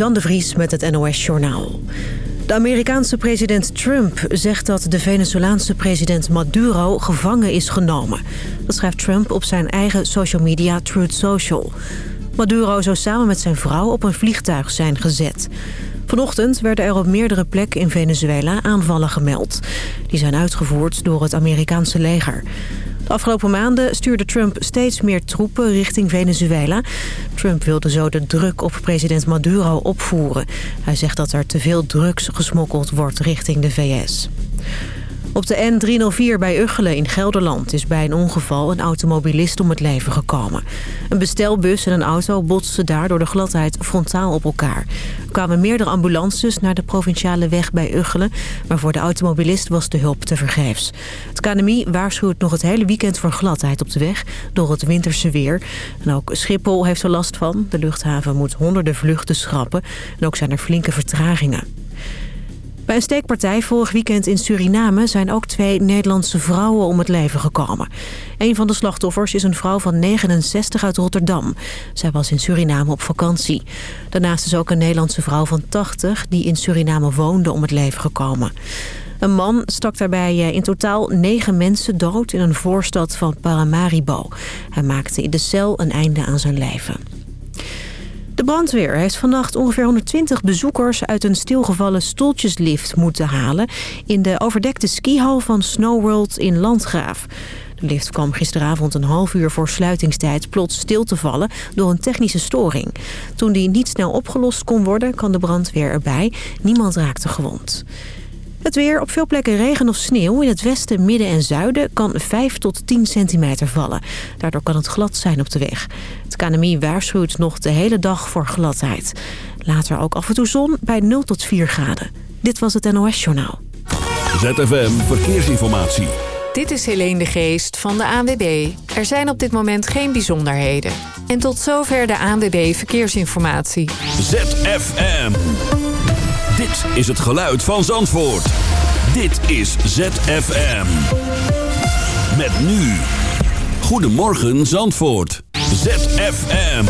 Zan de Vries met het NOS-journaal. De Amerikaanse president Trump zegt dat de Venezolaanse president Maduro gevangen is genomen. Dat schrijft Trump op zijn eigen social media Truth Social. Maduro zou samen met zijn vrouw op een vliegtuig zijn gezet. Vanochtend werden er op meerdere plekken in Venezuela aanvallen gemeld. Die zijn uitgevoerd door het Amerikaanse leger. De afgelopen maanden stuurde Trump steeds meer troepen richting Venezuela. Trump wilde zo de druk op president Maduro opvoeren. Hij zegt dat er te veel drugs gesmokkeld wordt richting de VS. Op de N304 bij Uggelen in Gelderland is bij een ongeval een automobilist om het leven gekomen. Een bestelbus en een auto botsten daar door de gladheid frontaal op elkaar. Er kwamen meerdere ambulances naar de provinciale weg bij Uggelen, maar voor de automobilist was de hulp tevergeefs. Het KNMI waarschuwt nog het hele weekend voor gladheid op de weg door het winterse weer. En ook Schiphol heeft er last van. De luchthaven moet honderden vluchten schrappen en ook zijn er flinke vertragingen. Bij een steekpartij vorig weekend in Suriname zijn ook twee Nederlandse vrouwen om het leven gekomen. Een van de slachtoffers is een vrouw van 69 uit Rotterdam. Zij was in Suriname op vakantie. Daarnaast is ook een Nederlandse vrouw van 80 die in Suriname woonde om het leven gekomen. Een man stak daarbij eh, in totaal negen mensen dood in een voorstad van Paramaribo. Hij maakte in de cel een einde aan zijn leven. De brandweer heeft vannacht ongeveer 120 bezoekers uit een stilgevallen stoeltjeslift moeten halen... in de overdekte skihal van Snowworld in Landgraaf. De lift kwam gisteravond een half uur voor sluitingstijd plots stil te vallen door een technische storing. Toen die niet snel opgelost kon worden, kan de brandweer erbij. Niemand raakte gewond. Het weer op veel plekken regen of sneeuw. In het westen, midden en zuiden kan 5 tot 10 centimeter vallen. Daardoor kan het glad zijn op de weg. Het KNMI waarschuwt nog de hele dag voor gladheid. Later ook af en toe zon bij 0 tot 4 graden. Dit was het NOS Journaal. ZFM Verkeersinformatie. Dit is Helene de Geest van de ANWB. Er zijn op dit moment geen bijzonderheden. En tot zover de ANWB Verkeersinformatie. ZFM. Dit is het geluid van Zandvoort. Dit is ZFM. Met nu. Goedemorgen Zandvoort. ZFM.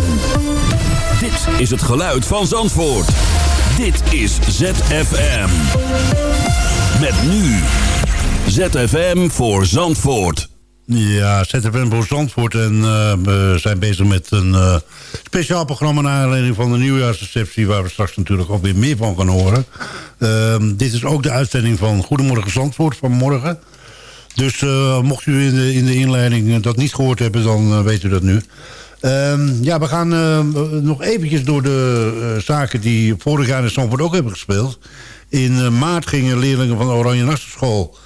Dit is het geluid van Zandvoort. Dit is ZFM. Met nu. ZFM voor Zandvoort. Ja, ZFM voor Zandvoort. En uh, we zijn bezig met een uh, speciaal programma... naar aanleiding van de nieuwjaarsreceptie... waar we straks natuurlijk ook weer meer van gaan horen. Uh, dit is ook de uitzending van Goedemorgen Zandvoort van morgen. Dus uh, mocht u in de, in de inleiding dat niet gehoord hebben... dan weet u dat nu. Ehm, ja, we gaan nog eventjes door de zaken... die vorig jaar in Zandvoort ook hebben gespeeld. In maart gingen leerlingen van de Oranje Nassenschool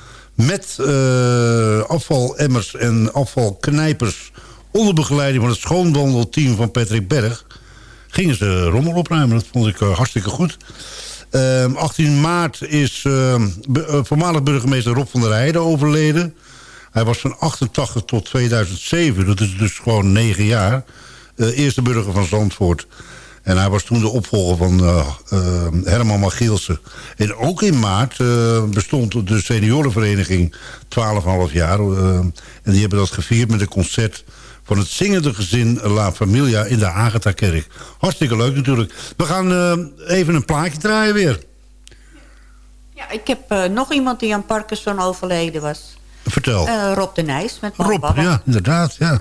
met uh, afvalemmers en afvalknijpers... onder begeleiding van het schoonwandelteam van Patrick Berg... gingen ze rommel opruimen. Dat vond ik uh, hartstikke goed. Uh, ehm, 18 maart is ehm, eh, voormalig burgemeester Rob van der Heijden overleden. Hij was van 88 tot 2007, dat is dus gewoon 9 jaar... eerste burger van Zandvoort... En hij was toen de opvolger van uh, uh, Herman Magielsen. En ook in maart uh, bestond de seniorenvereniging 12,5 jaar. en die hebben dat gevierd met een concert van het zingende gezin La Familia in de Agatha-kerk. Hartstikke leuk natuurlijk. We gaan even een plaatje draaien weer. Ja, ik heb nog iemand die aan Parkinson overleden was. Vertel. Rob de Nijs met Rob, ja, inderdaad, ja.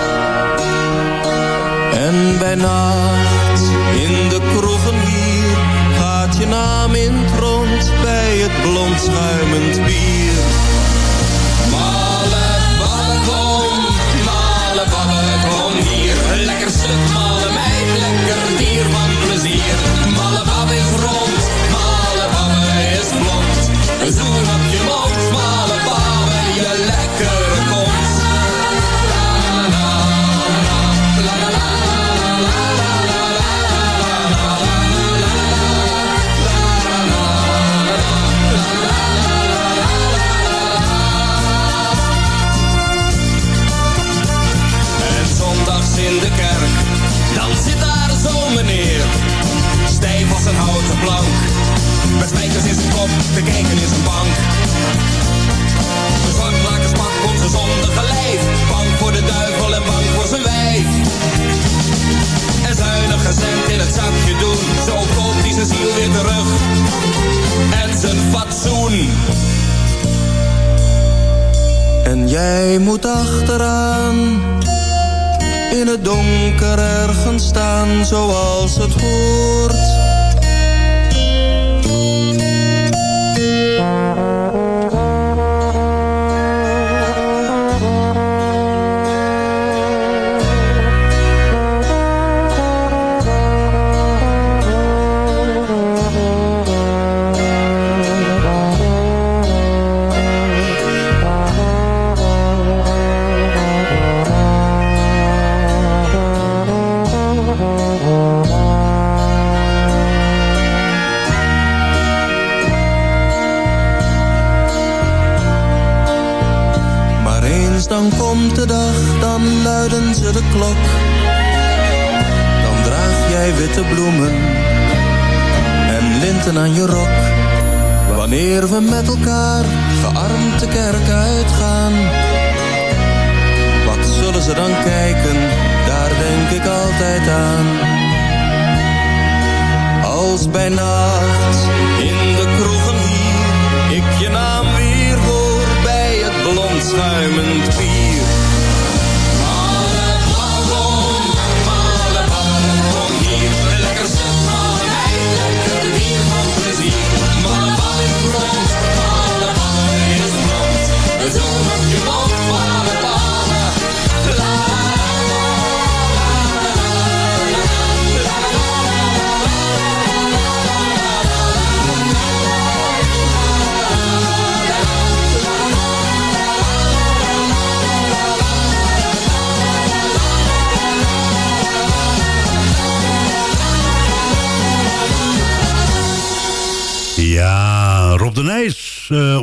Bij nacht in de kroegen hier gaat je naam in het rond bij het blond schuimend bier. Zoals het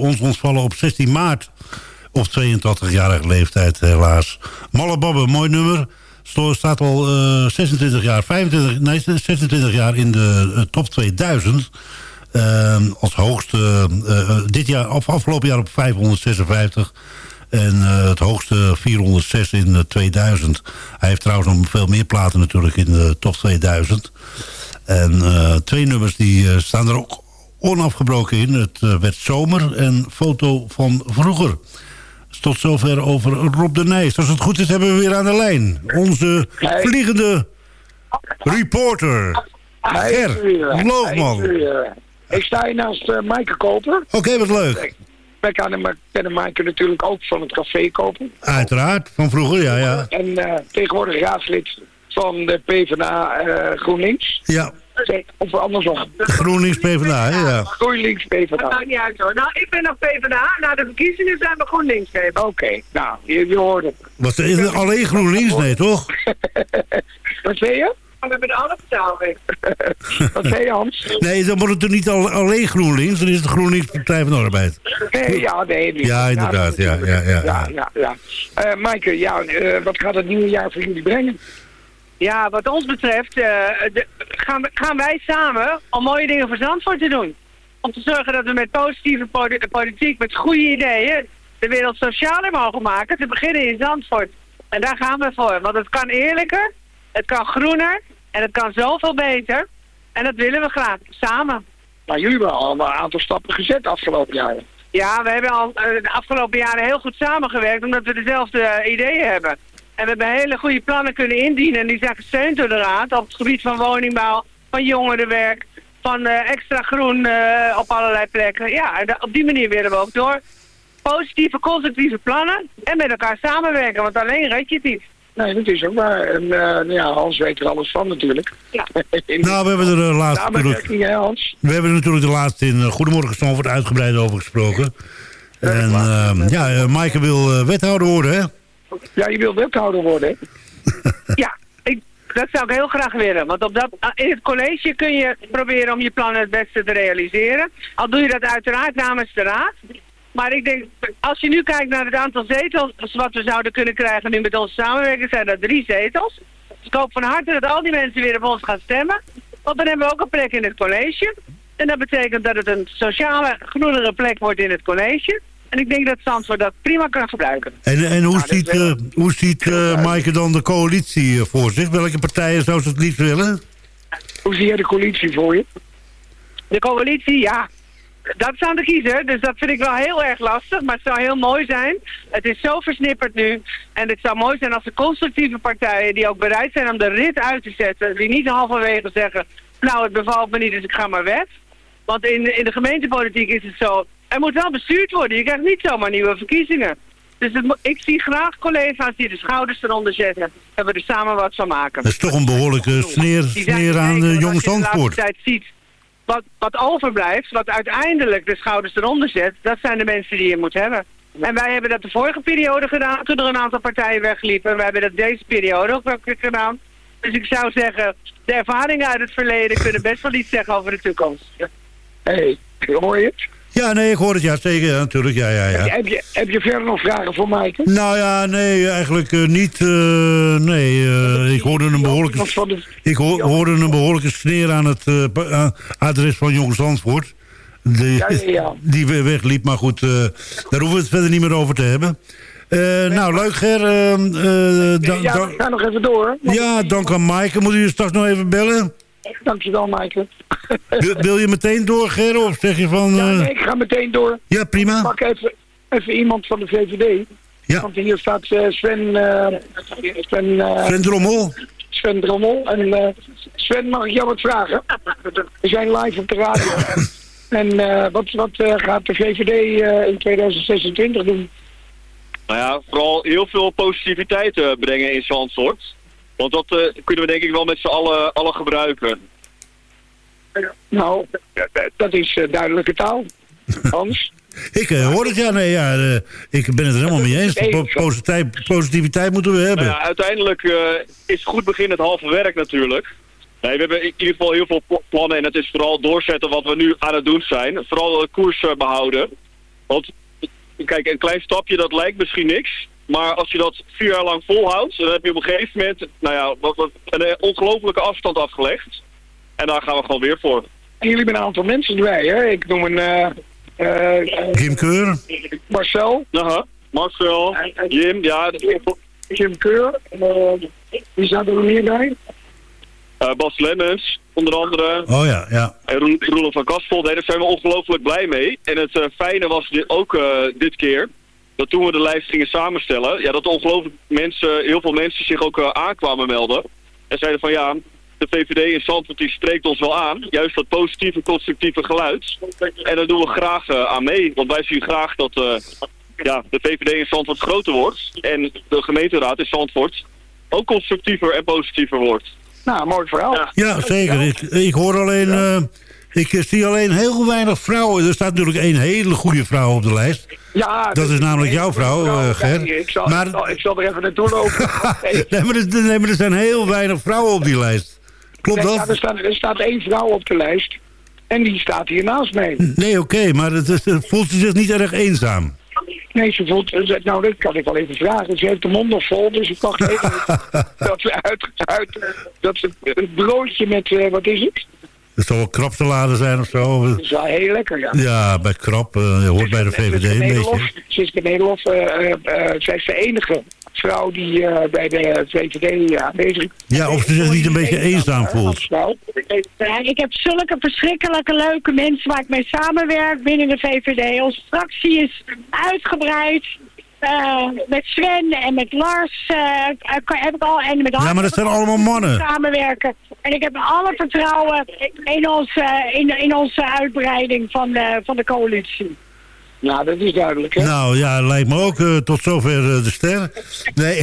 ons ontvallen op 16 maart. Op 82-jarige leeftijd, helaas. Malle Babbe, mooi nummer. Staat al eh, 26 jaar, 25, nee, 26 jaar in de eh, top 2000. Eh, als hoogste, eh, eh, dit jaar, of afgelopen jaar op 556. En eh, het hoogste 406 in eh, 2000. Hij heeft trouwens nog veel meer platen natuurlijk in de top 2000. En eh, twee nummers die eh, staan er ook onafgebroken in. Het eh, werd zomer en foto van vroeger. Tot zover over Rob de Nijs. Als het goed is hebben we weer aan de lijn. Onze vliegende reporter. Ger, er. Loogman. Ik sta hier naast uh, Maaike Koper. Oké, wat leuk. Wij kennen, kennen Maaike natuurlijk ook van het café kopen. Uiteraard, van vroeger, ja, ja. En eh, tegenwoordig raadslid van de PvdA GroenLinks. Ja, Of andersom. GroenLinks PvdA, hè, ja. GroenLinks Dat PvdA. maakt niet uit hoor. Nou, ik ben nog PvdA. Na de verkiezingen zijn we GroenLinks geven. Oké, nou, je, je hoort het. Was er alleen GroenLinks? Nee, toch? Wat zei je? We hebben alle vertaling. Wat zei je, Hans? Nee, dan wordt het er niet al, alleen GroenLinks. Dan is het GroenLinks Partij van de Arbeid. Nee, ja, nee. niet. Ja, inderdaad, ja, ja, ja. Ja, ja, ja. Eh, Maaike, ja, eh, wat gaat het nieuwe jaar voor jullie brengen? Ja, wat ons betreft de- gaan, gaan wij samen om mooie dingen voor Zandvoort te doen. Om te zorgen dat we met positieve poli- politiek, met goede ideeën, de wereld socialer mogen maken. Te beginnen in Zandvoort. En daar gaan we voor. Want het kan eerlijker, het kan groener en het kan zoveel beter. En dat willen we graag, samen. Nou, jullie hebben al een aantal stappen gezet de afgelopen jaren. Ja, we hebben al eh, de afgelopen jaren heel goed samengewerkt omdat we dezelfde eh, ideeën hebben. En we hebben hele goede plannen kunnen indienen. En die zijn gesteund door de Raad op het gebied van woningbouw, van jongerenwerk, van eh, extra groen eh, op allerlei plekken. Ja, en op die manier willen we ook door. Positieve, constructieve plannen en met elkaar samenwerken, want alleen red je het niet. Nee, dat is ook waar. En uh, nou ja, Hans weet er alles van natuurlijk. Ja. nou, we hebben er de laatste Samenwerking, hè, Hans? We hebben er natuurlijk de laatste in Goedemorgen Stamford uitgebreid over gesproken. En uh, ja, uh, Maaike wil wethouder worden, hè? Ja, je wil wethouder worden, ja, ik, dat zou ik heel graag willen. Want op dat, in het college kun je proberen om je plannen het beste te realiseren. Al doe je dat uiteraard namens de raad. Maar ik denk, als je nu kijkt naar het aantal zetels wat we zouden kunnen krijgen nu met onze samenwerking, zijn dat drie zetels. Dus ik hoop van harte dat al die mensen weer op ons gaan stemmen. Want dan hebben we ook een plek in het college. En dat betekent dat het een sociale, groenere plek wordt in het college. En ik denk dat Zandvoort dat prima kan gebruiken. En, en hoe, ziet, uh, hoe ziet uh, Maaike dan de coalitie voor zich? Welke partijen zou ze het liefst willen? Hoe zie jij de coalitie voor je? De coalitie, ja. Dat staan de kiezer, dus dat vind ik wel heel erg lastig. Maar het zou heel mooi zijn. Het is zo versnipperd nu. En het zou mooi zijn als de constructieve partijen... die ook bereid zijn om de rit uit te zetten... die niet halverwege zeggen... nou, het bevalt me niet, dus ik ga maar weg. Want in, in de gemeentepolitiek is het zo... er moet wel bestuurd worden. Je krijgt niet zomaar nieuwe verkiezingen. Dus het, ik zie graag collega's die de schouders eronder zetten... en we er samen wat van maken. Dat is toch een behoorlijke sneer, sneer aan de Jong Zandvoort. tijd ziet wat, wat overblijft, wat uiteindelijk de schouders eronder zet, dat zijn de mensen die je moet hebben. En wij hebben dat de vorige periode gedaan, toen er een aantal partijen wegliepen. En wij hebben dat deze periode ook wel gedaan. Dus ik zou zeggen, de ervaringen uit het verleden kunnen best wel iets zeggen over de toekomst. Hé, hey, hoor je het? Ja, nee, ik hoor het ja, zeker, ja, natuurlijk. Ja, ja, ja. Heb, je, heb je verder nog vragen voor Maaike? Nou ja, nee, eigenlijk uh, niet. Uh, nee, uh, ik hoorde een behoorlijke, ik ho hoorde een behoorlijke sneer aan het adres van Jong Zandvoort. Die, ja, ja, die wegliep, maar goed, daar hoeven we het verder niet meer over te hebben. nou, leuk Ger. ja, we gaan nog even door. Ja, dank aan Maaike. Moet u je straks nog even bellen? Dankjewel, Maaike. Wil, wil, je meteen door, Ger? Of zeg je van... Ja, nee, ik ga meteen door. Ja, prima. Ik pak even, even iemand van de VVD. Ja. Want hier staat uh, Sven... Uh, Sven, uh, Sven Drommel. Sven Drommel. En Sven, mag ik jou wat vragen? We zijn live op de radio. en wat, wat gaat de VVD in 2026 doen? Nou ja, vooral heel veel positiviteit brengen in Zandvoort. Want dat uh, kunnen we denk ik wel met z'n allen, allen gebruiken. Nou, dat is uh, duidelijke taal. Hans? ik uh, hoor het, ja. Nee, ja ik ben het er helemaal mee eens. Positiviteit, positiviteit moeten we hebben. Nou ja, uiteindelijk is het goed begin het halve werk natuurlijk. Nee, we hebben in ieder geval heel veel plannen en het is vooral doorzetten wat we nu aan het doen zijn. Vooral de koers behouden. Want kijk, een klein stapje dat lijkt misschien niks. Maar als je dat vier jaar lang volhoudt, dan heb je op een gegeven moment nou ja, een ongelofelijke afstand afgelegd. En daar gaan we gewoon weer voor. En jullie hebben een aantal mensen erbij, hè? Ik noem een... Uh, uh, Jim Keur. Marcel. Aha, Marcel. Jim, ja. Jim Keur. Uh, wie staat er meer bij? Uh, Bas Lemmens, onder andere. Oh ja, ja. En Roelof van Kastel. Nee, daar zijn we ongelooflijk blij mee. En het uh, fijne was dit ook uh, dit keer dat toen we de lijst gingen samenstellen, ja, dat ongelooflijk mensen, heel veel mensen zich ook uh, aankwamen melden. En zeiden van ja, de VVD in Zandvoort die spreekt ons wel aan. Juist dat positieve, constructieve geluid. En daar doen we graag uh, aan mee. Want wij zien graag dat uh, ja, de VVD in Zandvoort groter wordt. En de gemeenteraad in Zandvoort ook constructiever en positiever wordt. Nou, mooi verhaal. Ja, ja zeker. Ik, ik hoor alleen... Ik zie alleen heel weinig vrouwen. Er staat natuurlijk één hele goede vrouw op de lijst. Ja, dat is namelijk jouw vrouw, vrouw Ger. Ja, ik, zal, maar... ik, zal, ik zal er even naartoe lopen. nee, maar er, nee, maar er zijn heel weinig vrouwen op die lijst. Klopt nee, dat? Ja, er, staat, er staat één vrouw op de lijst. En die staat hier naast mij. Nee, oké, okay, maar het, het, voelt ze zich niet erg eenzaam? Nee, ze voelt... Nou, dat kan ik wel even vragen. Ze heeft de mond nog vol, dus ik dacht even dat ze uit, uit... Dat ze een broodje met... Uh, wat is het? Het zal wel krapsalade zijn of zo. Dat is wel heel lekker, ja. Ja, bij krap. Uh, je hoort bij de VVD een beetje. Siske Nederlof, uh, uh, zij is de enige vrouw die bij de VVD aanwezig is. Ja, of ze zich niet een beetje eenzaam voelt. Ja, ik heb zulke verschrikkelijke leuke mensen waar ik mee samenwerk binnen de VVD. Onze fractie is uitgebreid. Eh, met Sven en met Lars eh, heb ik al en met Ja, maar dat zijn allemaal mannen. samenwerken. En ik heb alle vertrouwen in onze, in, in onze uitbreiding van de, van de coalitie. Ja, dat is duidelijk, hè? Nou ja, lijkt me ook eh, tot zover eh, de ster. Nee.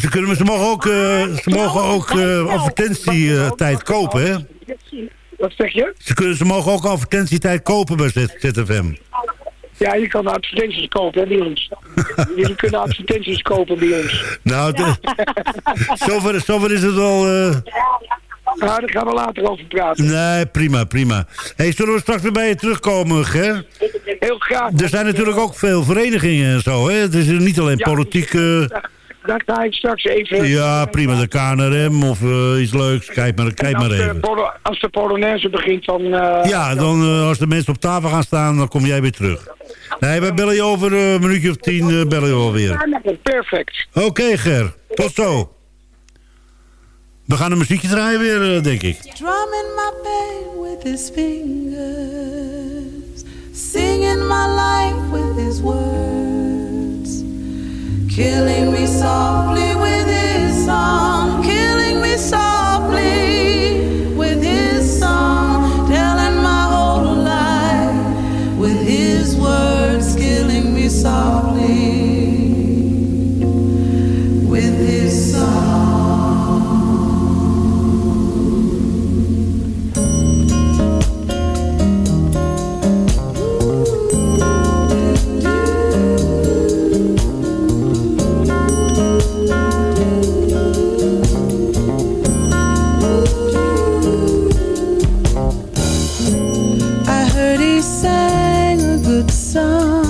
ze, kunnen, ze mogen ook, eh, ze mogen ook eh, advertentietijd kopen, hè? Wat zeg je? Ze, kunnen, ze mogen ook advertentietijd kopen bij ZFM. Ja, je kan advertenties kopen hè, bij ons. Jullie kunnen advertenties kopen bij ons. Nou, de, zover, zover is het wel... eh, Nou, daar gaan we later over praten. nee, prima, prima. Hey, zullen we straks weer bij je terugkomen, Ger? Heel graag. Er zijn natuurlijk ook veel verenigingen en zo, hè? Het is niet alleen Ja. politiek... eh, Daar ga ik straks even... ja, prima, de KNRM of eh, iets leuks. Kijk maar, kijk maar de even. Als de Polonaise begint, dan... Ja, dan als de mensen op tafel gaan staan, dan kom jij weer terug. Nee, we bellen je over eh, een minuutje of tien, eh, bellen je wel weer. Perfect. Oké, Ger. Tot zo. We gaan een muziekje draaien weer, eh, denk ik. Drumming my pain with his fingers, singing my life with his words, killing me softly with his song, killing me softly song.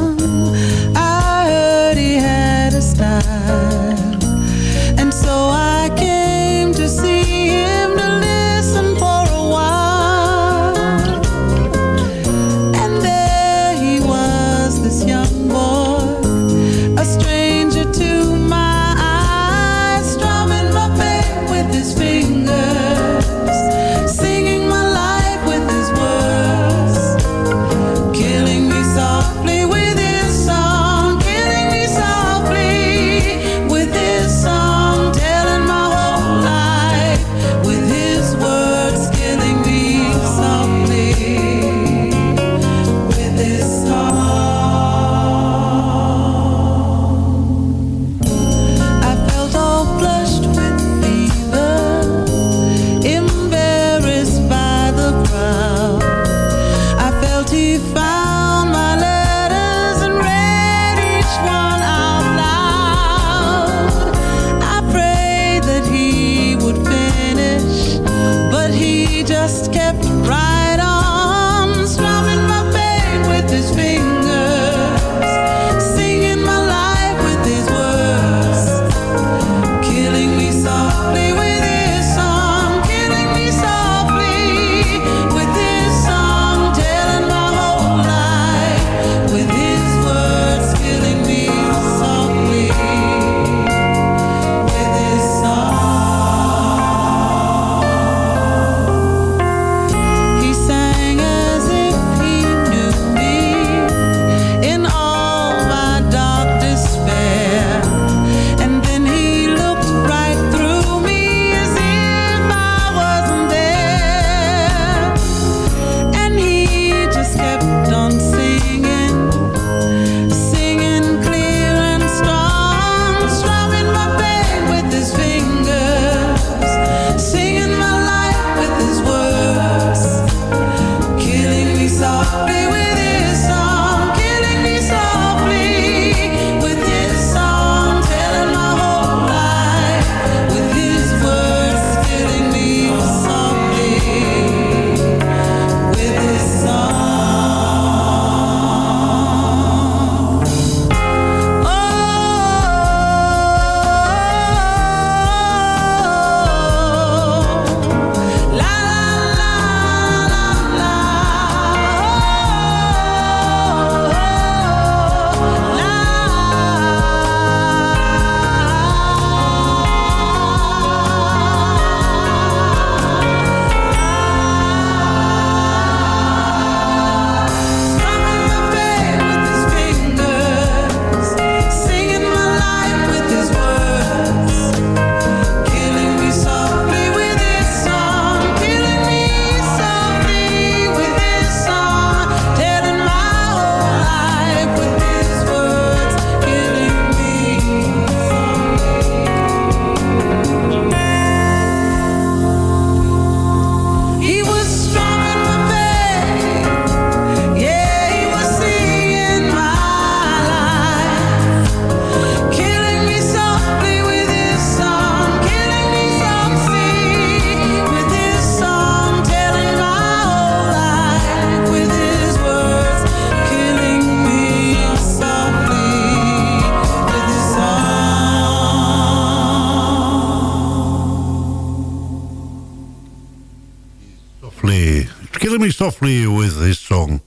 Me Softly with his song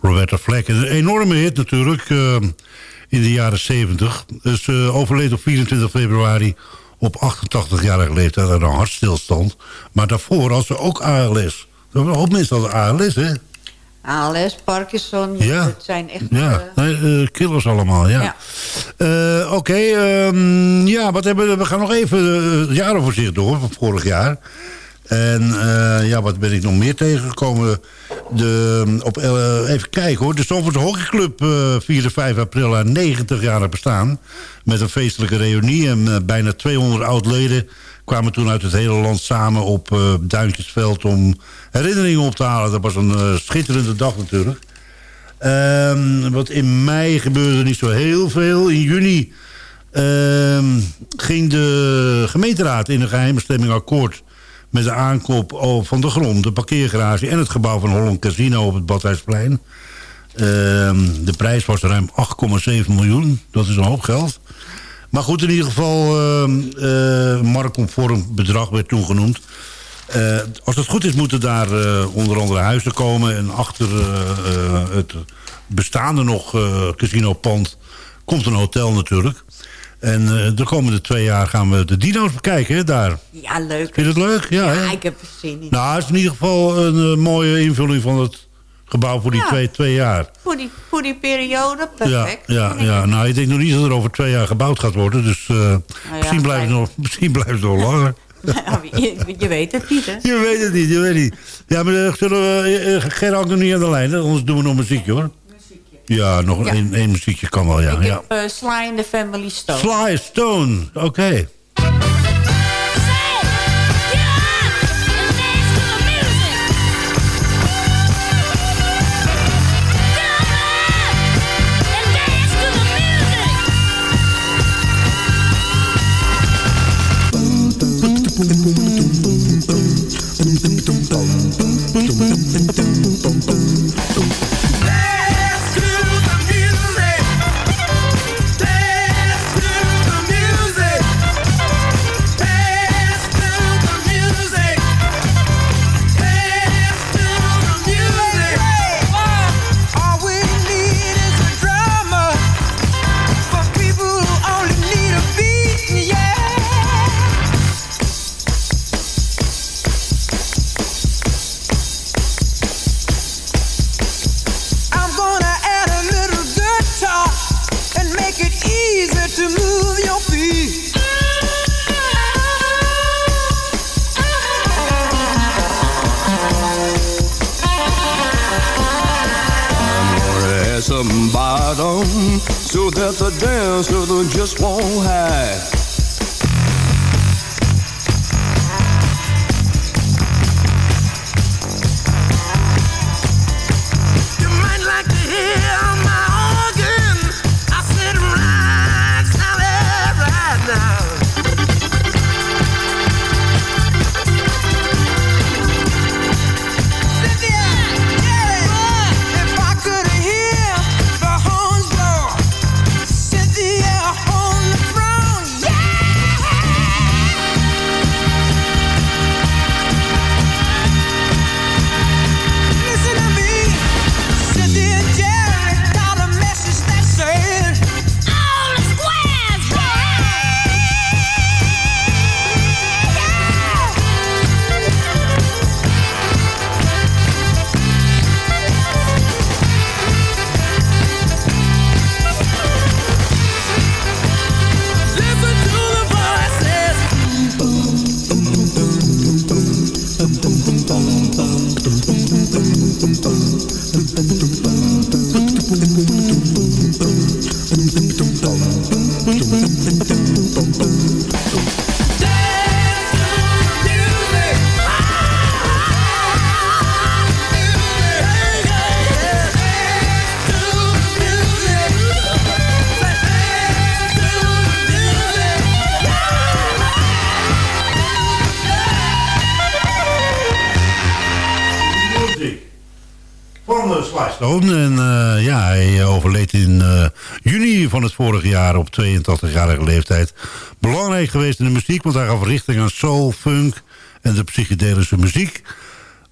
Roberta Flack. Een enorme hit natuurlijk uh, in de jaren 70. Ze uh, overleed op 24 februari op 88-jarige leeftijd aan een hartstilstand. Maar daarvoor had ze ook ALS. Er een hoop mensen ALS, hè? ALS, Parkinson, Ja. het zijn echt... Ja, eh, nee, eh, killers allemaal, ja. Ja. Eh, Oké, ehm, ja, wat hebben we... We gaan nog even eh, het jaaroverzicht door van vorig jaar. En eh, ja, wat ben ik nog meer tegengekomen? De, op, eh, even kijken hoor. De Zandvoortse Hockeyclub eh vierde 5 april haar 90 jaar bestaan. Met een feestelijke reunie. En bijna 200 oud-leden kwamen toen uit het hele land samen op Duintjesveld... om herinneringen op te halen. Dat was een schitterende dag natuurlijk. Ehm, wat in mei gebeurde niet zo heel veel. In juni ehm, ging de gemeenteraad in een geheime stemming akkoord... met de aankoop van de grond, de parkeergarage... en het gebouw van Holland Casino op het Badhuisplein. Ehm, de prijs was ruim 8,7 miljoen. Dat is een hoop geld. Maar goed, in ieder geval, ehm, eh, marktconform bedrag werd toen genoemd. Eh, als het goed is, moeten daar eh, onder andere huizen komen. En achter het bestaande nog casinopand komt een hotel natuurlijk. En eh, de komende twee jaar gaan we de dino's bekijken, hè, daar. ja, leuk. Vind je het leuk? Ja? Ja, ik heb er zin in. Nou, het is in ieder geval een eh, mooie invulling van het gebouw voor die Ja. twee, twee jaar. Voor die, voor die periode, Ja, perfect. ja, ja, nou, ik denk nog niet dat er over twee jaar gebouwd gaat worden. Dus eh, misschien, blijft het nog, misschien blijft het nog langer. Ja, je, je weet het niet, hè? Je weet het niet, je weet het niet. Ja, maar zullen we... Uh, Ger hangt nog niet aan de lijn, hè? anders doen we nog muziekje, hoor. Ja, nog Ja. één één muziekje kan wel, ja. ik ja. heb eh, Sly in the Family Stone. Sly Stone, oké. All En eh, ja, hij eh, overleed in eh, juni van het vorige jaar op 82-jarige leeftijd. Belangrijk geweest in de muziek, want hij gaf richting aan soul, funk en de psychedelische muziek.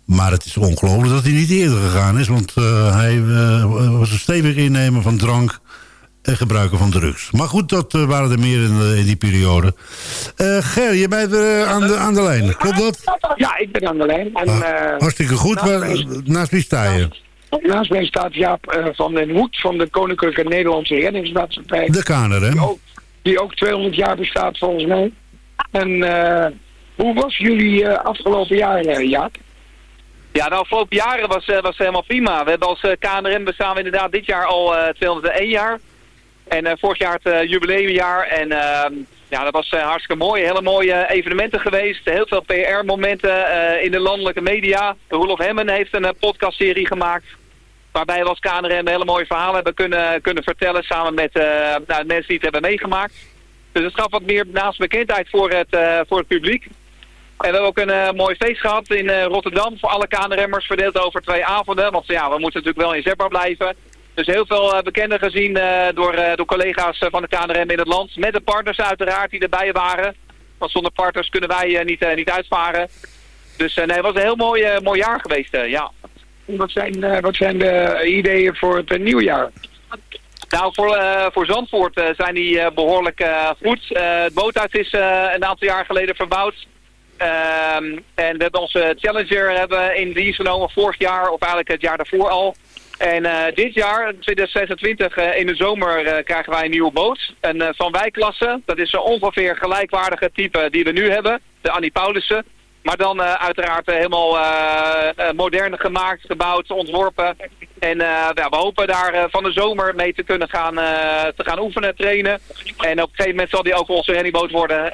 Maar het is ongelooflijk dat hij niet eerder gegaan is. Want hij was een stevig innemer van drank en gebruiken van drugs. Maar goed, dat waren er meer in, in die periode. Ger, je bent eh, aan, de, aan de lijn. Klopt dat? Ja, ik ben aan de lijn. En, eh, Hartstikke goed. naast naast wie sta je? Naast mij staat Jaap eh, van den Hoed van de Koninklijke Nederlandse Reddingsmaatschappij. De kaner, hè? Die ook, die ook 200 jaar bestaat volgens mij. En eh, hoe was jullie eh, afgelopen jaar, Jaap? Ja, de afgelopen jaren was, eh, was helemaal prima. We hebben als KNRM bestaan we inderdaad dit jaar al eh 201 jaar. En eh, vorig jaar het jubileumjaar. En ehm, ja, dat was eh, hartstikke mooi. Hele mooie evenementen geweest. Heel veel PR-momenten eh, in de landelijke media. Roelof Hemmen heeft een podcastserie gemaakt. Waarbij we als KNRM hele mooie verhalen hebben kunnen, kunnen vertellen. Samen met eh, nou, mensen die het hebben meegemaakt. Dus het gaf wat meer naastbekendheid voor het, eh, voor het publiek. En we hebben ook een eh, mooi feest gehad in Rotterdam voor alle KNRM'ers verdeeld over twee avonden. Want ja, we moeten natuurlijk wel inzetbaar blijven. Dus heel veel bekenden gezien door, door collega's van de KNRM in het land. Met de partners uiteraard die erbij waren. Want zonder partners kunnen wij niet, niet uitvaren. Dus nee, het was een heel mooi, mooi jaar geweest, ja. Wat zijn, eh, wat zijn de ideeën voor het eh, nieuwjaar? Nou, voor, eh, voor Zandvoort zijn die eh, behoorlijk eh, goed. Het boothuis is een aantal jaar geleden verbouwd. Ehm, en we hebben onze Challenger hebben in dienst genomen vorig jaar, of eigenlijk het jaar daarvoor al. En dit jaar, 2026, eh, in de zomer krijgen wij een nieuwe boot. Een Van Wij-klasse. Dat is een ongeveer gelijkwaardige type die we nu hebben. De Annie Paulussen. Maar dan eh, uiteraard eh, helemaal eh, modern gemaakt, gebouwd, ontworpen. En ja, we hopen daar van de zomer mee te kunnen gaan, te gaan oefenen, trainen. En op een gegeven moment zal die ook onze rennieboot worden.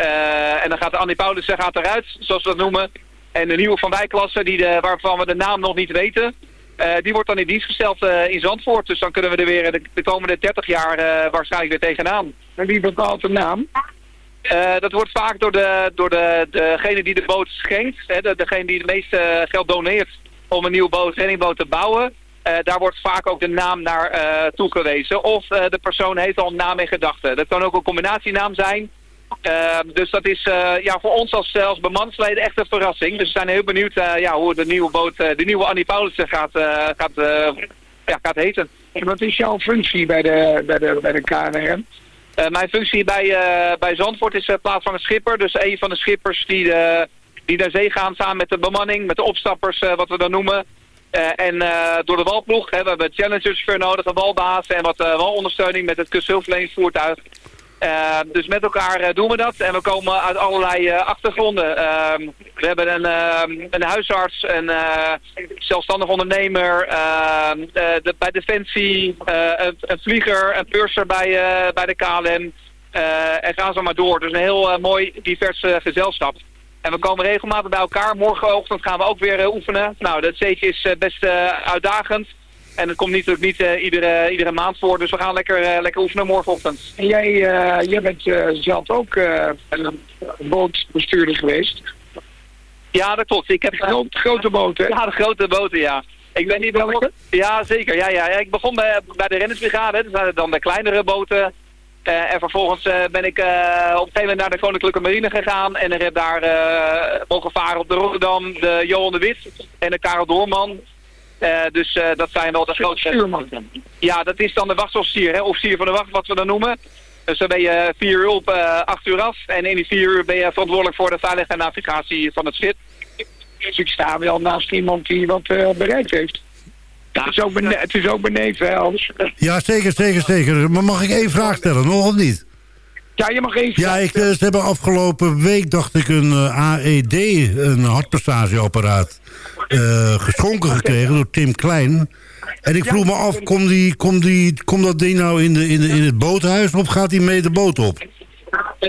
En dan gaat de Annie Paulussen gaat eruit, zoals we dat noemen. En de nieuwe Van Wij-klasse, die de, waarvan we de naam nog niet weten... die wordt dan in dienst gesteld in Zandvoort. Dus dan kunnen we er weer de, de komende 30 jaar waarschijnlijk weer tegenaan. En wie bepaalt de naam? Eh, dat wordt vaak door, de, door de, degene die de boot schenkt, hè, de, degene die het meeste geld doneert om een nieuwe boot, reddingboot te bouwen. Eh, daar wordt vaak ook de naam naar eh, toegewezen. Of de persoon heeft al een naam in gedachten. Dat kan ook een combinatienaam zijn. Eh, dus dat is ja, voor ons als, als bemansleden echt een verrassing. Dus we zijn heel benieuwd ja, hoe de nieuwe boot, de nieuwe Annie Paulussen gaat, gaat, ja, gaat heten. En wat is jouw functie bij de, bij de, bij de KNRM? Eh, mijn functie bij, eh, bij Zandvoort is uh, plaatsvangend schipper. Dus een van de schippers die, die naar zee gaan samen met de bemanning, met de opstappers, eh, wat we dan noemen. Eh, en eh, door de walploeg, hè, we challengers voor nodig, een walbaas en wat walondersteuning met het kusthulpverleningsvoertuig. Uh, dus met elkaar uh, doen we dat en we komen uit allerlei uh, achtergronden. Uh, we hebben een, uh, een huisarts, een zelfstandig ondernemer, de, bij Defensie, een, een, vlieger, een purser bij, bij de KLM. en gaan zo maar door. Dus een heel mooi divers gezelschap. En we komen regelmatig bij elkaar. Morgenochtend gaan we ook weer oefenen. Nou, dat zeetje is best uitdagend. En het komt natuurlijk niet uh, iedere, iedere maand voor, dus we gaan lekker, uh, lekker oefenen morgenochtend. En jij, uh, jij bent zelf ook een bootbestuurder geweest? Ja, dat klopt. Ik heb Gro grote boten? Ja, de grote boten, ja. Ik ben niet welke? Ja, zeker. Ja, ja. Ik begon bij, bij de rennersbrigade, dat zijn dan de kleinere boten. en vervolgens ben ik op een gegeven moment naar de Koninklijke Marine gegaan. En ik heb daar mogen varen op de Rotterdam, de Johan de Wit en de Karel Doorman. Uh, dus uh, dat zijn wel de grootste... Stuurman. Ja, dat is dan de wachtofficier, hè? officier van de wacht, wat we dan noemen. Dus dan ben je vier uur op, uh, acht uur af. En in die vier uur ben je verantwoordelijk voor de veiligheid en navigatie van het schip. Dus ik sta wel naast iemand die wat bereikt heeft. Ja, het, is ook het is ook beneden, hè, Hans? Ja, zeker, zeker, zeker. Maar mag ik één vraag stellen, nog of niet? Ja, je mag even... Ja, ik, ze hebben afgelopen week, dacht ik, een AED, een hartmassageapparaat, uh, geschonken gekregen door Tim Klein. En ik vroeg me af, komt die, kom die, kom dat ding nou in, de, in, de, in het boothuis of gaat hij mee de boot op?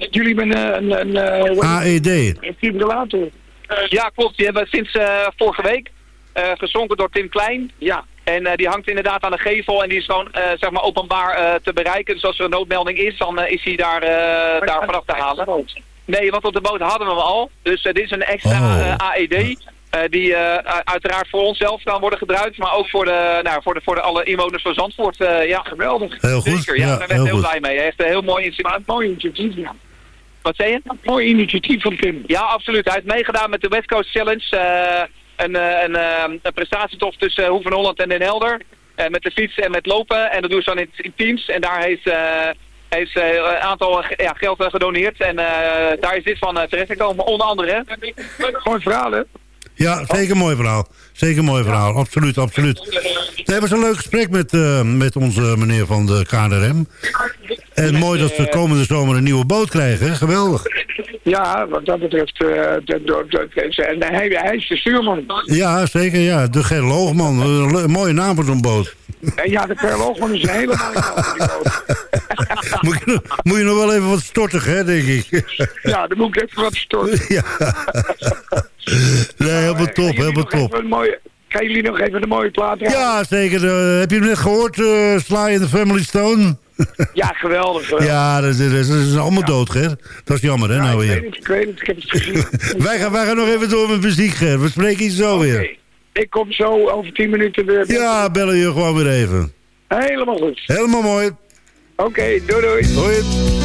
Jullie hebben een, een, een AED. Een. Ja, klopt. Die hebben we sinds uh, vorige week uh, geschonken door Tim Klein. Ja. En uh, die hangt inderdaad aan de gevel en die is gewoon uh, zeg maar openbaar uh, te bereiken. Dus als er een noodmelding is, dan is hij daar, daar vanaf te halen. Nee, want op de boot hadden we hem al. Dus dit is een extra oh. AED. die uiteraard voor onszelf kan worden gebruikt, maar ook voor de, nou, voor de, voor de alle inwoners van Zandvoort. ja, geweldig. Heel goed. Zeker, ja, ja daar ben ik heel, heel blij mee. Hij heeft een heel mooi initiatief. mooi initiatief, ja. Wat zei je? Een mooi initiatief van Tim. Ja, absoluut. Hij heeft meegedaan met de West Coast Challenge. Een, eh, een, eh, een prestatietocht tussen Hoek van Holland en Den Helder. Eh, met de fiets en met lopen. En dat doen ze dan in, in teams. En daar heeft, eh, heeft ze een aantal ja, geld eh, gedoneerd. En eh, daar is dit van uh, terechtgekomen, onder andere. Mooi verhaal, hè? Ja, zeker mooi verhaal. Zeker mooi verhaal, absoluut, absoluut. We hebben zo'n leuk gesprek met, eh, met onze meneer van de KNRM. En mooi dat ze komende zomer een nieuwe boot krijgen, geweldig. Ja, wat dat betreft. eh, en hij, hij is de stuurman. Ja, zeker, ja. De Gerloogman, een mooie naam voor zo'n boot. En ja, de Perloogman is een hele mooie naam voor die boot. Moet je, nog- moet je nog wel even wat stortig, hè, denk ik. Ja, dan moet ik even wat storten. Ja. Nee, helemaal top, helemaal top. Een mooie, kan jullie nog even een mooie plaat draaien? Ja, zeker. Eh, heb je hem net gehoord, eh Sly in the Family Stone? Ja, geweldig. geweldig. Ja, dat is, dat is allemaal dood, Ger. Dat is jammer, hè, Ja, nou ik weet weer. het, ik weet het, ik heb het gezien. Wij gaan, wij gaan nog even door met muziek, Ger. We spreken je zo weer. Ik kom zo over 10 minuten weer. Ja, bellen je gewoon weer even. Helemaal goed. Helemaal mooi. Oké, doei doei. Hoi.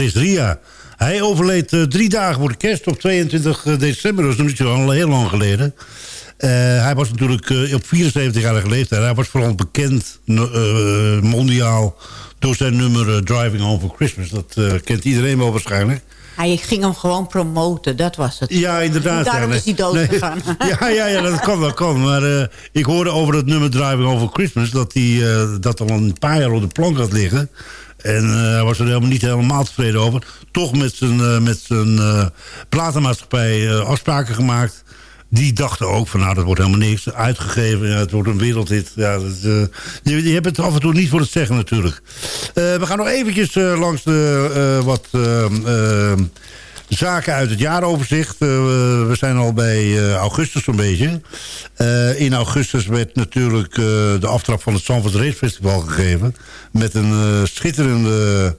Chris Ria. Hij overleed eh, drie dagen voor de kerst op 22 december. Dat is nog niet zo al heel lang geleden. Eh, hij was natuurlijk eh, op 74-jarige leeftijd. Hij was vooral bekend eh, mondiaal door zijn nummer eh, Driving Home for Christmas. Dat eh, kent iedereen wel waarschijnlijk. Hij ging hem gewoon promoten, dat was het. Ja, inderdaad. Daarom ja, nee. is hij dood Nee. gegaan. Ja, ja, ja, dat kan, dat kan. Maar eh, ik hoorde over het nummer Driving Over Christmas... dat hij eh, dat al een paar jaar op de plank had liggen. En eh, hij was er helemaal niet helemaal tevreden over. Toch met zijn, eh, met zijn eh, platenmaatschappij afspraken gemaakt. Die dachten ook van nou, dat wordt helemaal niks. Uitgegeven, het wordt een wereldhit. Ja, dat, je, je hebt het af en toe niet voor het zeggen natuurlijk. We gaan nog eventjes langs de, wat... zaken uit het jaaroverzicht. Eh, we zijn al bij eh, augustus zo'n beetje. Eh, in augustus werd natuurlijk de aftrap van het Zandvoort Race Festival gegeven. Met een schitterende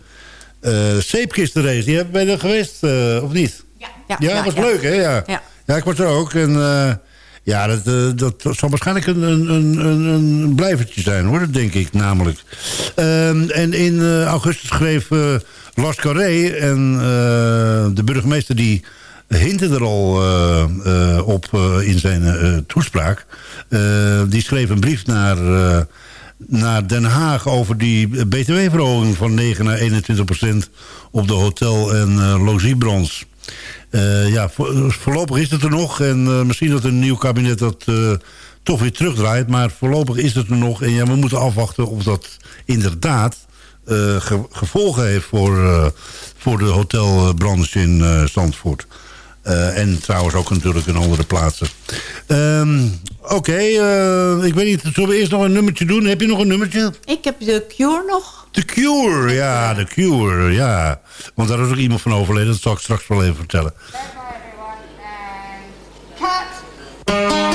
uh, zeepkistenrace. Die hebben ben je er geweest, of niet? Ja, Ja, dat was leuk, hè? Ja. Ja. ja. ik was er ook. En ja, dat, eh, dat zal waarschijnlijk een, een, een, een, blijvertje zijn, hoor. Dat denk ik namelijk. Ehm, en in eh, augustus schreef eh Las Carré en de burgemeester die hintte er al op in zijn toespraak. Die schreef een brief naar, naar Den Haag over die btw-verhoging van 9 naar 21 procent op de hotel- en logiebranche. Eh, ja, voor- voorlopig is het er nog. En eh, misschien dat een nieuw kabinet dat eh, toch weer terugdraait. Maar voorlopig is het er nog. En ja, we moeten afwachten of dat inderdaad ge- gevolgen heeft voor, voor de hotelbranche in eh, Zandvoort. En trouwens ook natuurlijk in andere plaatsen. Ehm, Oké, ik weet niet, zullen we eerst nog een nummertje doen? Heb je nog een nummertje? Ik heb de Cure nog. The Cure, ja, The Cure, ja. Want daar is ook iemand van overleden, dat zal ik straks wel even vertellen. I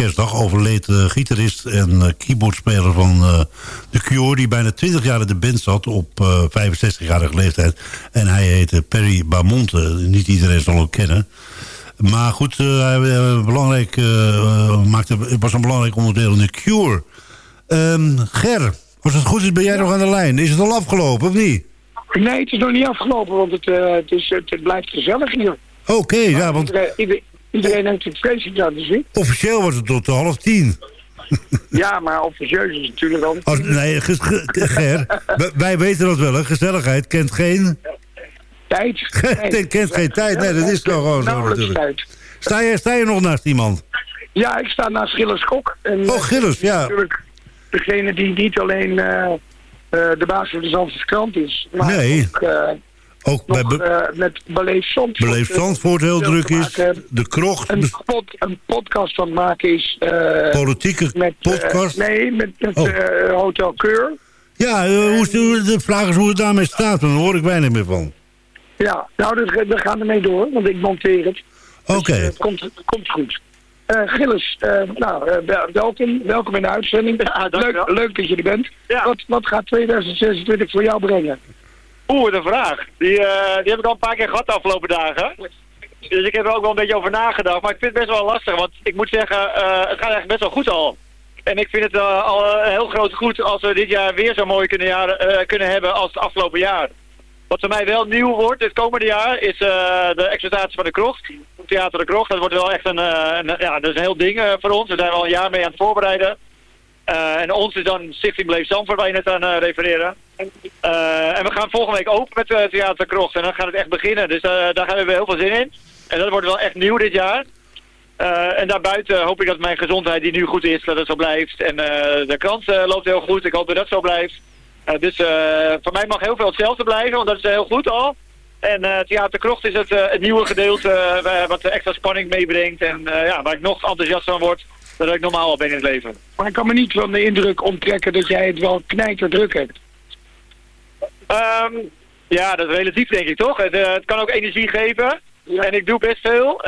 kerstdag overleed de gitarist en eh, keyboardspeler van eh The Cure... die bijna 20 jaar in de band zat op eh 65-jarige leeftijd. En hij heette Perry Bamonte. Niet iedereen zal hem kennen. Maar goed, eh, hij eh, belangrijk, eh, maakte, was een belangrijk onderdeel in The Cure. Ehm, Ger, als het goed is ben jij nog aan de lijn. Is het al afgelopen of niet? Nee, het is nog niet afgelopen, want het, eh, het, is, het, blijft gezellig hier. Oké, ja, want Iedereen, iedereen heeft het zin. officieel was het tot half tien. Ja, maar officieus is het natuurlijk al. Nee, ge- ge- Ger, wij weten dat wel, hè. Gezelligheid kent geen... Tijd. Kent, kent geen tijd. Nee, dat is toch gewoon zo natuurlijk. Sta je, sta je nog naast iemand? Ja, ik sta naast Gilles Kok. En, Oh, Gilles, ja. Natuurlijk degene die niet alleen eh, eh, de baas van de Zandvoortse krant is. Maar Nee. ook, eh, Ook bij nog Be- eh, met Beleef Zandvoort. Beleef eh, Zandvoort heel druk is. maken. De krocht, Een, pod, een podcast van maken is... eh, politieke met, podcast. nee, met, met Oh. Hotel Keur. Ja, hoe, is de, vraag is hoe het daarmee staat. Daar hoor ik weinig meer van. Ja, nou, we gaan ermee door, want ik monteer het. Oké. Dus, eh, het, komt, het komt goed. Eh, Gilles, eh, nou, eh, wel- welkom. Welkom in de uitzending. leuk, leuk dat je er bent. Wat, wat gaat 2026 voor jou brengen? Oeh, een vraag. Die, eh, die heb ik al een paar keer gehad de afgelopen dagen. Dus ik heb er ook wel een beetje over nagedacht. Maar ik vind het best wel lastig. Want ik moet zeggen, eh, het gaat eigenlijk best wel goed al. En ik vind het eh, al een heel groot goed als we dit jaar weer zo mooi kunnen, kunnen hebben als het afgelopen jaar. Wat voor mij wel nieuw wordt dit komende jaar is de exploitatie van de krocht. Theater de krocht. Dat wordt wel echt een, ja, dat is een heel ding voor ons. We zijn al een jaar mee aan het voorbereiden. En ons is dan Stichting Bleef Zandvoort, waar je net aan refereerde. Eh, en we gaan volgende week open met uh, Theater Krocht. En dan gaat het echt beginnen. Dus eh, daar hebben we heel veel zin in. En dat wordt wel echt nieuw dit jaar. Eh, en daarbuiten hoop ik dat mijn gezondheid die nu goed is, dat het zo blijft. En eh, de krant eh, loopt heel goed. Ik hoop dat dat zo blijft. Eh, dus eh, voor mij mag heel veel hetzelfde blijven, want dat is heel goed al. En uh, Theater Krocht is het, het nieuwe gedeelte wat extra spanning meebrengt. En ja, waar ik nog enthousiast van word dan ik normaal al ben in het leven. Maar ik kan me niet van de indruk onttrekken dat jij het wel knijterdruk hebt. Um, ja, dat is relatief denk ik toch. Het, het kan ook energie geven. Ja. En ik doe best veel.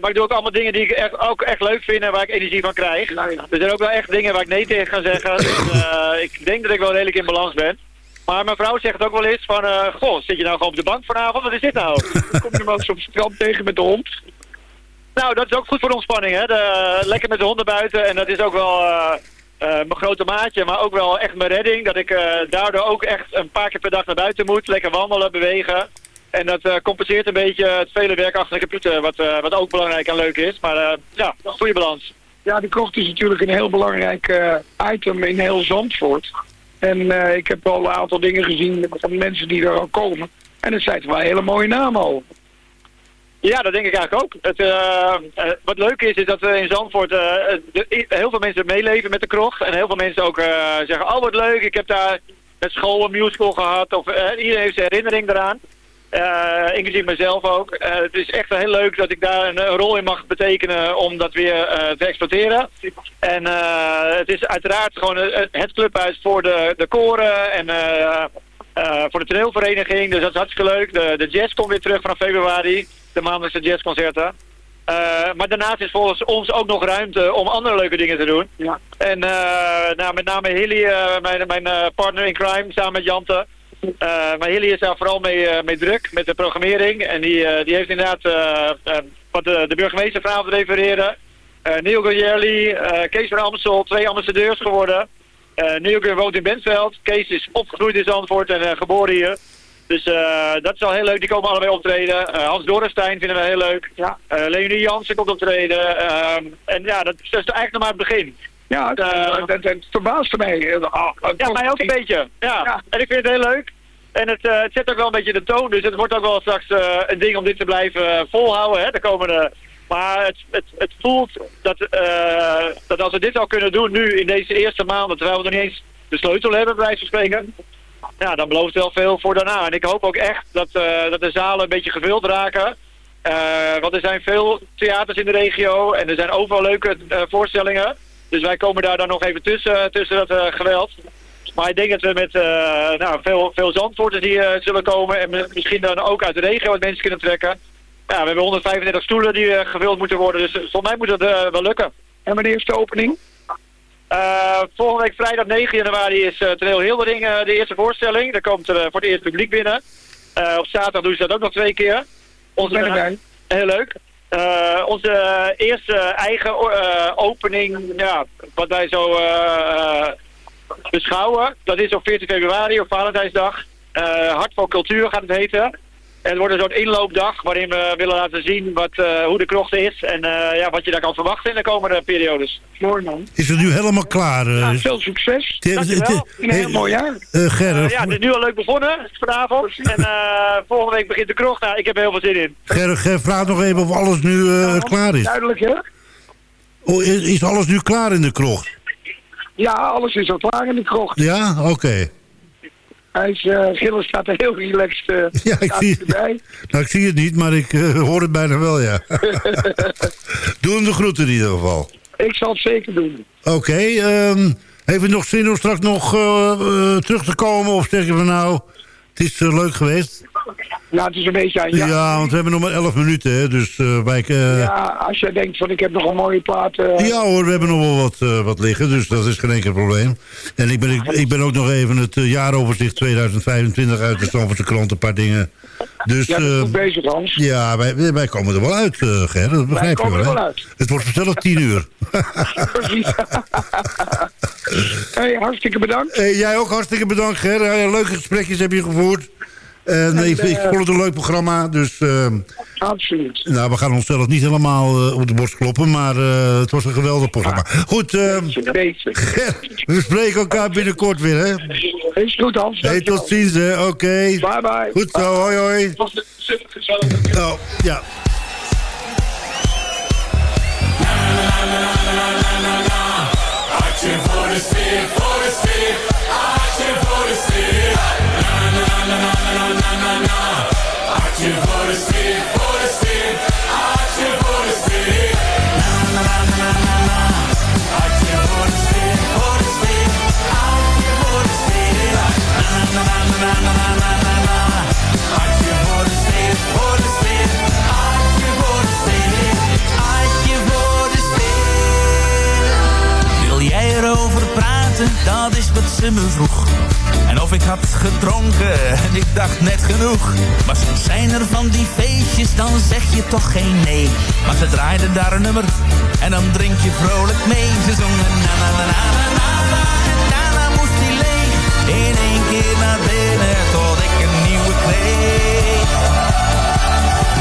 maar ik doe ook allemaal dingen die ik echt, ook echt leuk vind en waar ik energie van krijg. Ja. Er zijn ook wel echt dingen waar ik nee tegen kan zeggen. dus, ik denk dat ik wel redelijk in balans ben. Maar mijn vrouw zegt ook wel eens van, goh, zit je nou gewoon op de bank vanavond? Wat is dit nou? Kom je wel eens op het strand tegen met de hond? Nou, dat is ook goed voor de ontspanning, hè. De, lekker met de honden buiten. En dat is ook wel uh, uh, mijn grote maatje, maar ook wel echt mijn redding. Dat ik daardoor ook echt een paar keer per dag naar buiten moet. Lekker wandelen, bewegen. En dat compenseert een beetje het vele werk achter de computer, wat, wat ook belangrijk en leuk is. Maar ja, goede balans. Ja, de krocht is natuurlijk een heel belangrijk item in heel Zandvoort. En uh, ik heb al een aantal dingen gezien van mensen die er al komen. En het zijn wel hele mooie namen al. Ja, dat denk ik eigenlijk ook. Het, uh, uh, wat leuk is, is dat we in Zandvoort de, heel veel mensen meeleven met de krocht. En heel veel mensen ook zeggen, oh wat leuk, ik heb daar met school een musical gehad. Of iedereen heeft zijn herinnering eraan. inclusief mezelf ook. het is echt heel leuk dat ik daar een, rol in mag betekenen om dat weer te exploiteren. En het is uiteraard gewoon het clubhuis voor de, de koren en voor de toneelvereniging. Dus dat is hartstikke leuk. De, de jazz komt weer terug vanaf februari. De maandelijkse jazzconcerten. Uh, maar daarnaast is volgens ons ook nog ruimte om andere leuke dingen te doen. Ja. En uh, nou, met name Hilly, mijn, mijn partner in crime, samen met Jante. maar Hilly is daar vooral mee, mee druk met de programmering. En die, die heeft inderdaad, wat de, de burgemeester vanavond refereerde... Neil Goyerli, Kees van Amstel, twee ambassadeurs geworden... Uh, Nieuwke woont in Bentveld. Kees is opgegroeid in Zandvoort en geboren hier. Dus uh, dat is wel heel leuk. Die komen allebei optreden. Hans Dorrestein vinden we heel leuk. Ja. Leonie Jansen komt optreden. Ehm, en ja, dat, is eigenlijk nog maar het begin. Ja, dat, dat, dat verbaasde mij. Oh, ja, mij ook een beetje. Ja. ja. En ik vind het heel leuk. En het, het zet ook wel een beetje de toon. Dus het wordt ook wel straks een ding om dit te blijven volhouden. Hè, de komende... Maar het, het, het voelt dat, uh, dat als we dit al kunnen doen nu in deze eerste maanden, terwijl we nog niet eens de sleutel hebben, bij wijze van spreken, ja, dan belooft wel veel voor daarna. En ik hoop ook echt dat, uh, dat de zalen een beetje gevuld raken. Uh, want er zijn veel theaters in de regio en er zijn overal leuke voorstellingen. Dus wij komen daar dan nog even tussen, tussen dat geweld. Maar ik denk dat we met nou, veel, veel hier zullen komen en misschien dan ook uit de regio wat mensen kunnen trekken. Ja, we hebben 135 stoelen die eh, gevuld moeten worden, dus volgens mij moet eh, wel lukken. En wanneer is de opening? Eh, volgende week vrijdag 9 januari is uh, Toneel Hildering uh, de eerste voorstelling. Daar komt er voor het eerst publiek binnen. op zaterdag doen ze dat ook nog twee keer. Onze, ben erbij. Heel leuk. onze eerste eigen opening, ja, wat wij zo beschouwen, dat is op 14 februari, op Valentijnsdag. Hart voor Cultuur gaat het heten. En het wordt een soort inloopdag waarin we willen laten zien wat, uh, hoe de krocht is en uh, ja, wat je daar kan verwachten in de komende periodes. Mooi man. Is het nu helemaal klaar? Uh, ja, veel succes. Dankjewel. Een heel mooi jaar. Gerrit. ja, het is nu al leuk begonnen vanavond. En volgende week begint de krocht. Nou, ik heb er heel veel zin in. Gerrit, vraag nog even of alles nu ja, klaar is. Duidelijk hè? Oh, is, is, alles nu klaar in de krocht? Ja, alles is al klaar in de krocht. Ja, oké. Okay. Hij is, uh, Gilles staat er heel relaxed uh, ja, ik zie, erbij. Nou, ik zie het niet, maar ik uh, hoor het bijna wel, ja. Doe hem de groeten in ieder geval. Ik zal het zeker doen. Oké, okay, um, heeft het nog zin om straks nog terug te komen? Of zeg je van nou, het is leuk geweest? Ja, het is een beetje aan jou. Ja, want we hebben nog maar 11 minuten, hè, dus uh, wij... Uh... Ja, als jij denkt van ik heb nog een mooie plaat... Uh... Ja hoor, we hebben nog wel wat, wat liggen, dus dat is geen enkel probleem. En ik ben, ik, ik ben ook nog even het jaaroverzicht 2025 uit de Stamfordse krant, een paar dingen. Dus, ja, dat is goed bezig, Hans. Ja, wij, wij komen er wel uit, Ger, dat begrijp wij je wel, hè? Wel uit. Het wordt vanzelf 10 uur. Precies. hey, hartstikke bedankt. Hey, jij ook hartstikke bedankt, Ger. Leuke gesprekjes heb je gevoerd. En, en ik, ik vond het een leuk programma, dus... Uh, Absoluut. Nou, we gaan onszelf niet helemaal uh, op de borst kloppen, maar uh, het was een geweldig programma. Goed, we spreken elkaar binnenkort weer, hè? Is goed, Hans. Hey, tot ziens, hè. Oké. Okay. Bye, bye. Goed zo, hoi, hoi. Oh, ja. voor de sfeer, voor de sfeer. Dat is wat ze me vroeg. En of ik had gedronken en ik dacht net genoeg. Maar soms zijn er van die feestjes, dan zeg je toch geen nee. Maar ze draaiden daar een nummer en dan drink je vrolijk mee. Ze zongen na na na na na na na en daarna moest die leeg. In één keer naar binnen tot ik een nieuwe kreeg.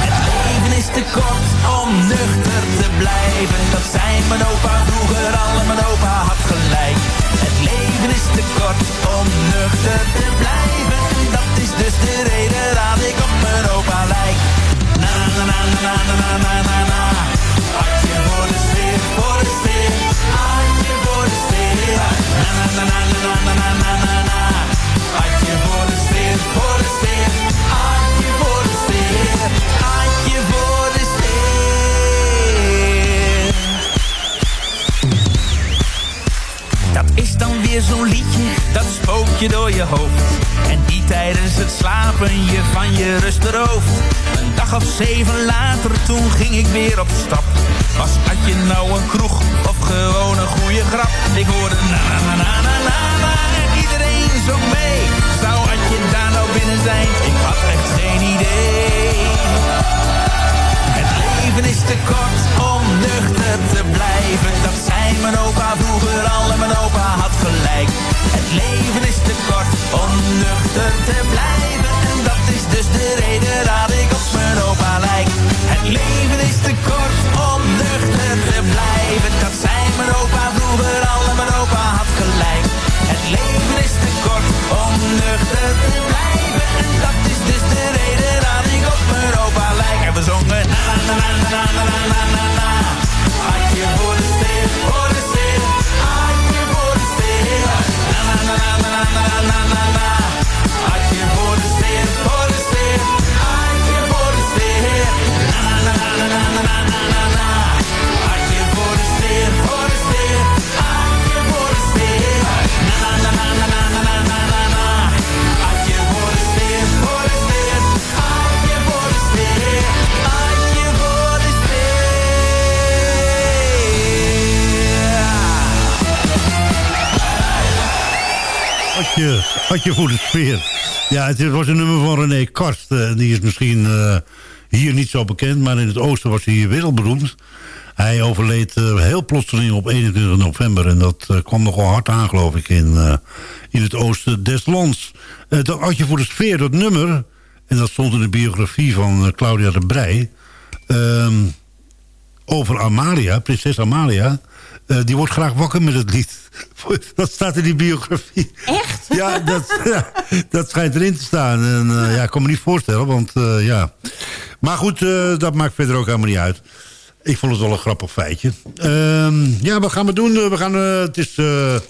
Het leven is te kort om nuchter te blijven. Dat zei mijn opa vroeger al en mijn opa had gelijk. Leven is te kort om nuchter te blijven. En dat is dus de reden dat ik op mijn opa lijk. Na na na na na na na weer zo'n liedje, dat spookt je door je hoofd. En die tijdens het slapen je van je rust berooft. Een dag of zeven later, toen ging ik weer op stap. Was had je nou een kroeg of gewoon een goede grap? Ik hoorde na na na na na na en iedereen zong mee. Zou had je daar nou binnen zijn? Ik had echt geen idee. Het leven is te kort om nuchter te blijven. Dat zei mijn opa vroeger al en mijn opa had gelijk. Het leven is te kort om nuchter te blijven. En dat is dus de reden dat ik op mijn opa lijk. Het leven is te kort om nuchter te blijven. Dat zei mijn opa vroeger al en mijn opa had gelijk. Het leven is te kort om nuchter te blijven. En dat is dus de reden dat ik op Europa lijk. En we zongen na na na na na na na na na. Voor de steel, voor de steel. Voor de steel. Na na na na na na na na na. Voor de voor de steel. Voor de na Na na na na na na na na. Sfeer. Ja, het was een nummer van René Karst. Uh, die is misschien uh, hier niet zo bekend, maar in het oosten was hij hier wereldberoemd. Hij overleed uh, heel plotseling op 21 november. En dat kwam nogal hard aan, geloof ik, in, in het oosten des lands. dat Adje voor de sfeer, dat nummer... en dat stond in de biografie van Claudia de Brij... Ehm, over Amalia, prinses Amalia... die wordt graag wakker met het lied. Dat staat in die biografie. Echt? Ja, dat, ja, dat schijnt erin te staan. En uh, ja, ik kan me niet voorstellen, want uh, ja. Maar goed, uh, dat maakt verder ook helemaal niet uit. Ik vond het wel een grappig feitje. Ehm, ja, wat gaan we doen? We, gaan, het is, we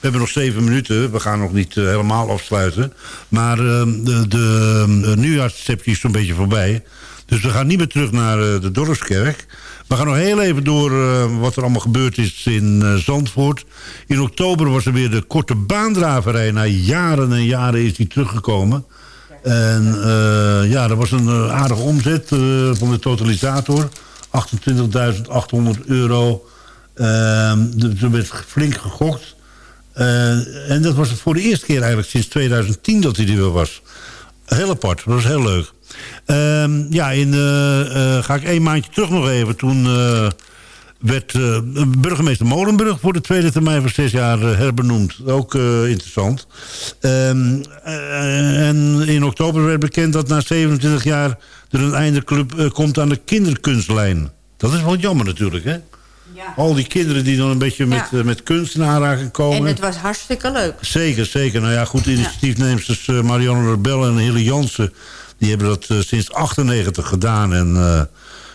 hebben nog zeven minuten. We gaan nog niet helemaal afsluiten. Maar ehm, de, de nieuwjaarsreceptie is zo'n beetje voorbij. Dus we gaan niet meer terug naar de Dorpskerk. We gaan nog heel even door uh, wat er allemaal gebeurd is in uh, Zandvoort. In oktober was er weer de korte baandraverij. Na jaren en jaren is die teruggekomen. En uh, ja, er was een aardige omzet van de totalisator. 28.800 euro. Ehm, er werd flink gegokt. en dat was voor de eerste keer eigenlijk sinds 2010 dat hij er weer was. Heel apart, dat was heel leuk. Uh, ja, in, uh, ga ik één maandje terug nog even. Toen uh, werd burgemeester Molenburg voor de tweede termijn van zes jaar herbenoemd. Ook interessant. Ehm, en in oktober werd bekend dat na 27 jaar er een eindeclub komt aan de kinderkunstlijn. Dat is wel jammer natuurlijk, hè? Ja. Al die kinderen die dan een beetje met, ja. met kunst in aanraking komen. En het was hartstikke leuk. Zeker, zeker. Nou ja, goed, initiatiefnemers ja. Marianne Rebel en Hille Jansen... Die hebben dat uh, sinds 98 gedaan. En uh,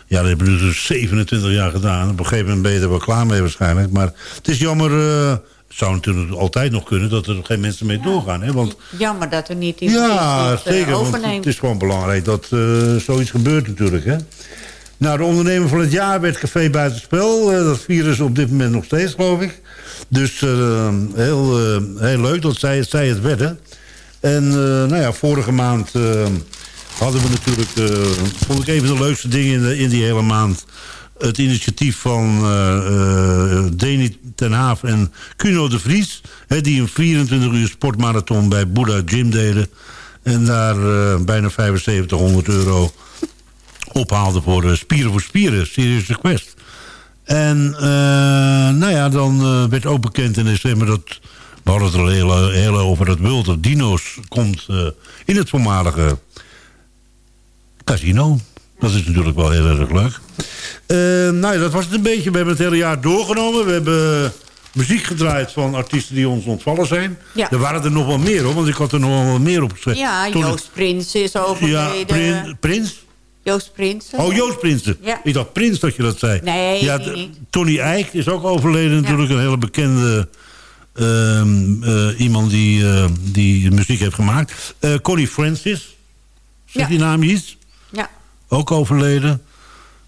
ja, dat hebben ze dus 27 jaar gedaan. Op een gegeven moment ben je er wel klaar mee waarschijnlijk. Maar het is jammer... Uh, het zou natuurlijk altijd nog kunnen dat er geen mensen mee doorgaan. Hè? Want, jammer dat er niet iemand ja, is zeker, overneemt. het is gewoon belangrijk dat zoiets gebeurt natuurlijk. Hè? Nou, de ondernemer van het jaar werd Café Buitenspel. Uh, dat vieren ze op dit moment nog steeds, geloof ik. Dus uh, heel, uh, heel leuk dat zij, zij het werden. En nou ja, vorige maand hadden we natuurlijk, vond ik een van de leukste dingen in, in die hele maand... het initiatief van Deni ten Haaf en Kuno de Vries... Hè, die een 24 uur sportmarathon bij Buddha Gym deden... en daar bijna 7500 euro ophaalden voor Spieren voor Spieren, Serious Request. En nou ja, dan werd ook bekend in december dat... We hadden het er heel, heel over dat Wulter Dino's komt in het voormalige casino. Dat is natuurlijk wel heel erg leuk. Uh, nou ja, dat was het een beetje. We hebben het hele jaar doorgenomen. We hebben muziek gedraaid van artiesten die ons ontvallen zijn. Ja. Er waren er nog wel meer hoor, want ik had er nog wel meer op gezet. Ja, Joost Prins is overleden. Ja, Prin, Prins? Joost Prins. Oh, Joost Prins. Ja. Ik dacht Prins dat je dat zei. Nee, ja, niet. Tony Eijk is ook overleden. Natuurlijk een hele bekende... Uh, uh, iemand die, uh, die muziek heeft gemaakt. Connie Francis. Zeg die naam iets? Ja. Ook overleden.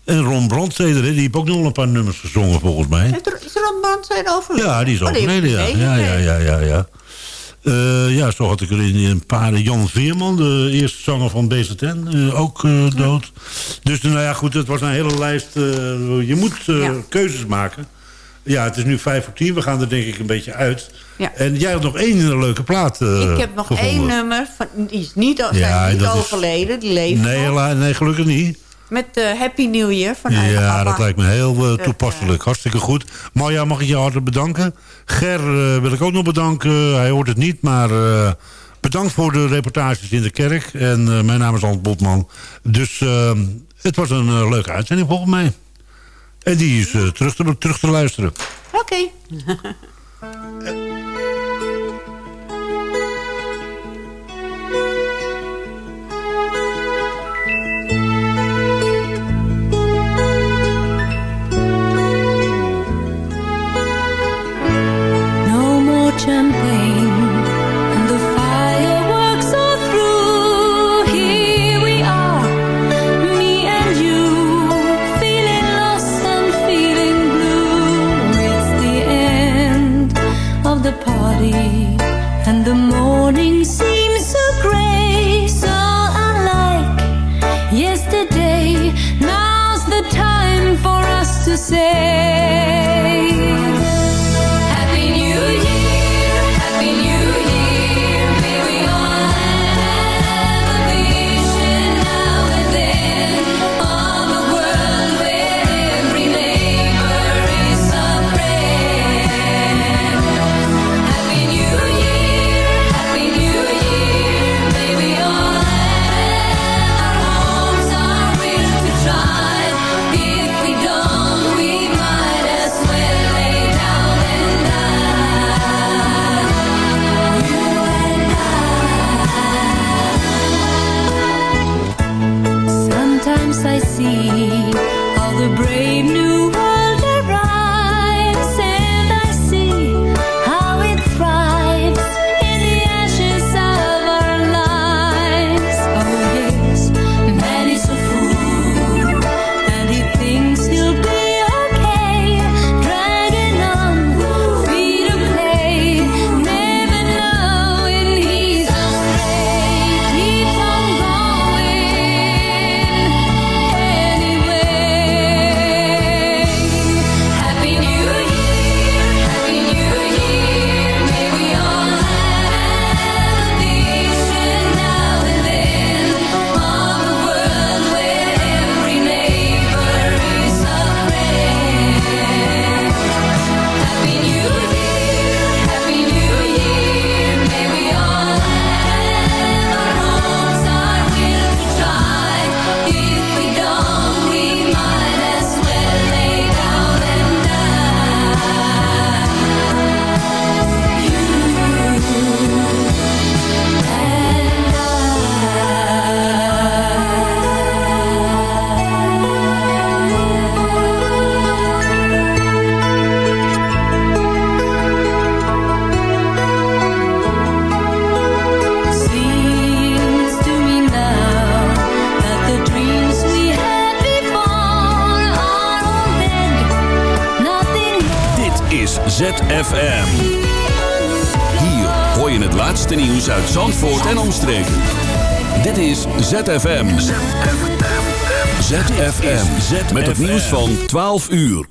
En Ron Brandsteder, die heeft ook nog een paar nummers gezongen volgens mij. Is Ron Brandsteder overleden? Ja, die is overleden, ja. Ja, ja, ja, ja, ja. Uh, ja, zo had ik er in een paar... Jan Veerman, de eerste zanger van BZN, uh, ook uh, dood. Dus nou ja, goed, het was een hele lijst. je moet ja. keuzes maken. Ja, het is nu vijf voor tien. We gaan er denk ik een beetje uit. Ja. En jij had nog één leuke plaat Ik heb nog gevonden. één nummer. Van, die is niet, ja, niet overleden. Die leeft nee, nog. nee, gelukkig niet. Met uh, Happy New Year van Ja, dat lijkt me heel uh, toepasselijk. Hartstikke goed. Marja, mag ik je hartelijk bedanken. Ger wil ik ook nog bedanken. Hij hoort het niet, maar... bedankt voor de reportages in de kerk. En mijn naam is Ant Botman. Dus het was een leuke uitzending volgens mij. En die is terug, te, terug te luisteren. Oké. Okay. see all the brave new ZFM. ZFM. Met het nieuws van 12 uur.